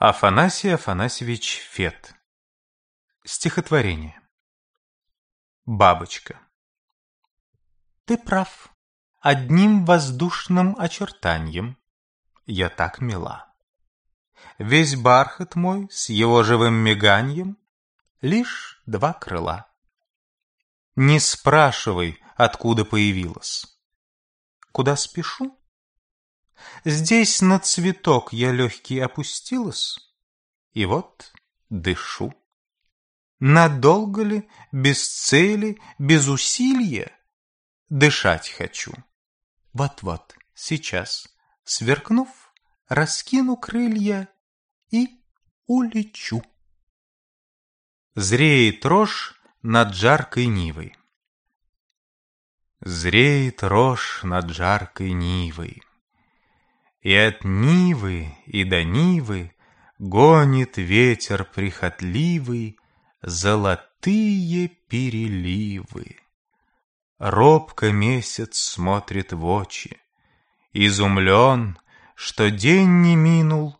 Афанасий Афанасьевич Фет Стихотворение Бабочка Ты прав. Одним воздушным очертанием Я так мила. Весь бархат мой с его живым миганьем Лишь два крыла. Не спрашивай, откуда появилась. Куда спешу? Здесь на цветок я легкий опустилась, И вот дышу. Надолго ли, без цели, без усилия Дышать хочу. Вот-вот, сейчас, сверкнув, Раскину крылья и улечу. Зреет рожь над жаркой нивой. Зреет рожь над жаркой нивой. И от Нивы и до Нивы Гонит ветер прихотливый Золотые переливы. Робко месяц смотрит в очи, Изумлен, что день не минул,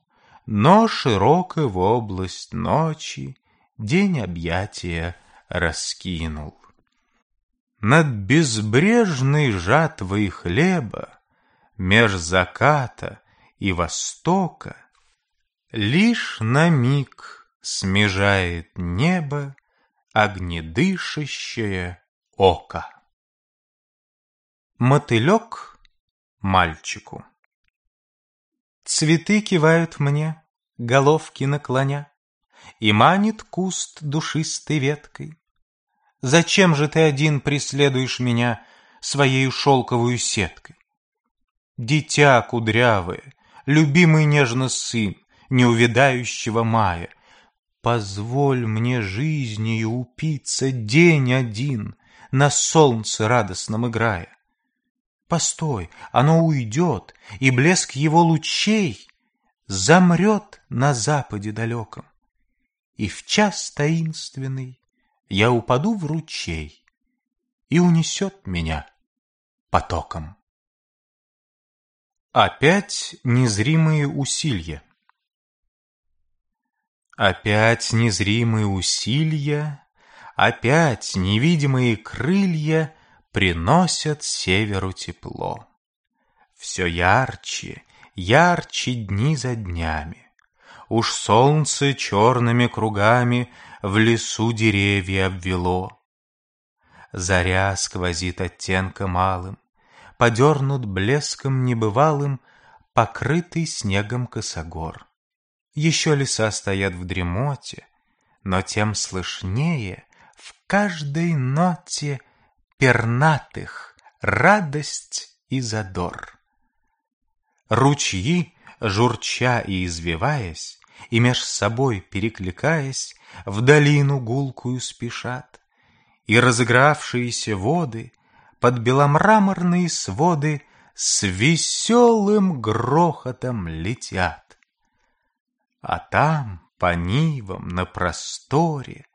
Но широко в область ночи День объятия раскинул. Над безбрежной жатвой хлеба меж заката и востока Лишь на миг смежает небо огнедышащее око. Мотылек мальчику. Цветы кивают мне, головки наклоня, И манит куст душистой веткой. Зачем же ты один преследуешь меня Своею шелковую сеткой? Дитя кудрявое, любимый нежно сын Неувядающего мая, Позволь мне жизнью упиться день один, На солнце радостном играя. Постой, оно уйдет, и блеск его лучей Замрет на западе далеком, И в час таинственный я упаду в ручей, И унесет меня потоком. Опять незримые усилия. Опять незримые усилия, Опять невидимые крылья Приносят северу тепло. Все ярче, ярче дни за днями. Уж солнце черными кругами В лесу деревья обвело. Заря сквозит оттенком малым, подернут блеском небывалым, покрытый снегом косогор. Еще леса стоят в дремоте, но тем слышнее в каждой ноте пернатых радость и задор. Ручьи, журча и извиваясь, и меж собой перекликаясь, в долину гулкую спешат, и разыгравшиеся воды под беломраморные своды с веселым грохотом летят. А там, по нивам, на просторе,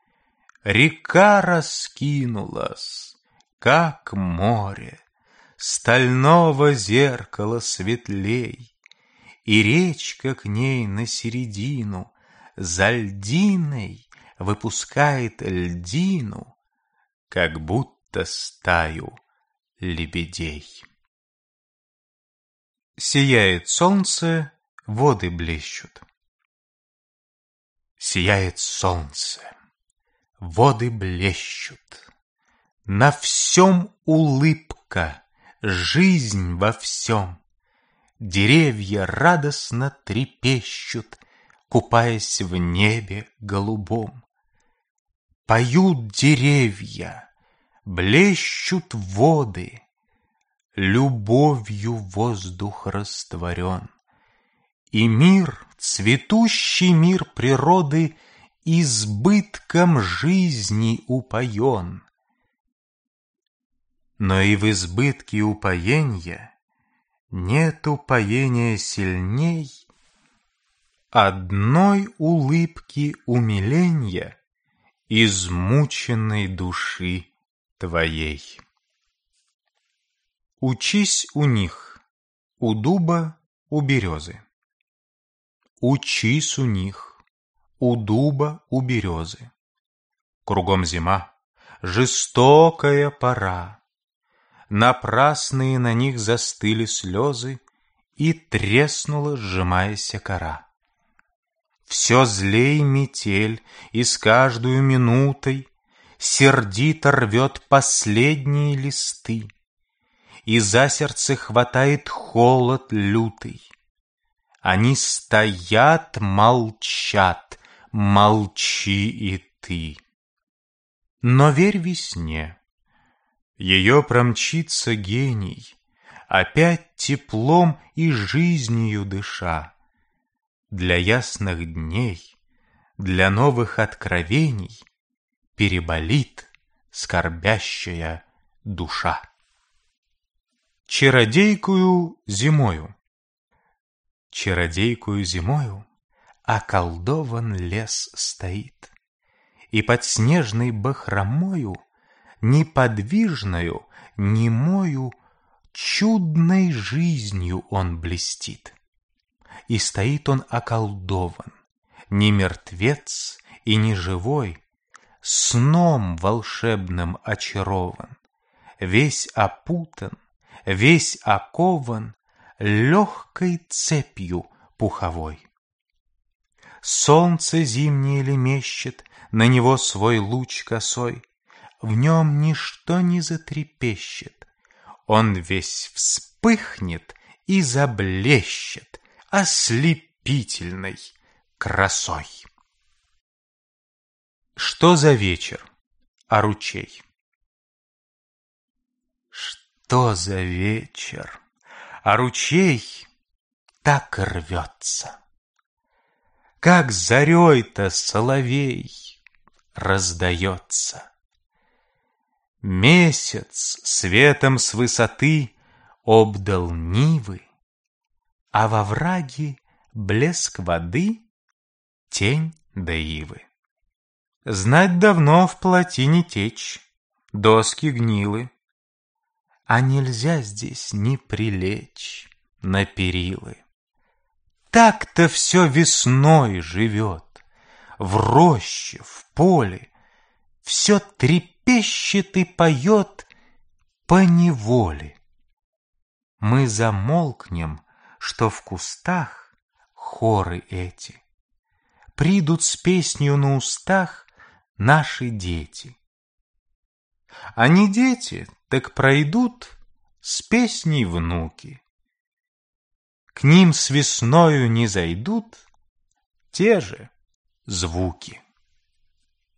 река раскинулась, как море, стального зеркала светлей, и речка к ней на середину за льдиной выпускает льдину, как будто стаю лебедей. Сияет солнце, воды блещут. Сияет солнце, воды блещут. На всем улыбка, жизнь во всем. Деревья радостно трепещут, Купаясь в небе голубом. Поют деревья, Блещут воды, Любовью воздух растворен. И мир, цветущий мир природы, Избытком жизни упоен. Но и в избытке упоения Нет упоения сильней Одной улыбки умиления Измученной души твоей. Учись у них, у дуба, у березы. учись у них, у дуба, у березы. Кругом зима, жестокая пора. Напрасные на них застыли слезы, И треснула, сжимаясь кора. Все злей метель, и с каждую минутой Сердито рвет последние листы, И за сердце хватает холод лютый. Они стоят, молчат, молчи и ты. Но верь весне, ее промчится гений, Опять теплом и жизнью дыша. Для ясных дней, для новых откровений Переболит скорбящая душа. Чародейкую зимою Чародейкую зимою околдован лес стоит, И под снежной бахромою, Неподвижною, немою, Чудной жизнью он блестит. И стоит он околдован, Не мертвец и не живой, Сном волшебным очарован, Весь опутан, весь окован Легкой цепью пуховой. Солнце зимнее лемещет, На него свой луч косой, В нем ничто не затрепещет, Он весь вспыхнет и заблещет Ослепительной красой. Что за вечер, а ручей? Что за вечер? а ручей так рвется. Как зарей-то соловей раздается. Месяц светом с высоты обдал нивы, А во враге блеск воды, тень да ивы. Знать давно в плотине течь, доски гнилы, а нельзя здесь не прилечь на перилы. Так-то все весной живет, В роще, в поле, Все трепещет и поет по неволе. Мы замолкнем, что в кустах Хоры эти. Придут с песнью на устах Наши дети. Они дети, так пройдут с песней внуки. К ним с весною не зайдут те же звуки.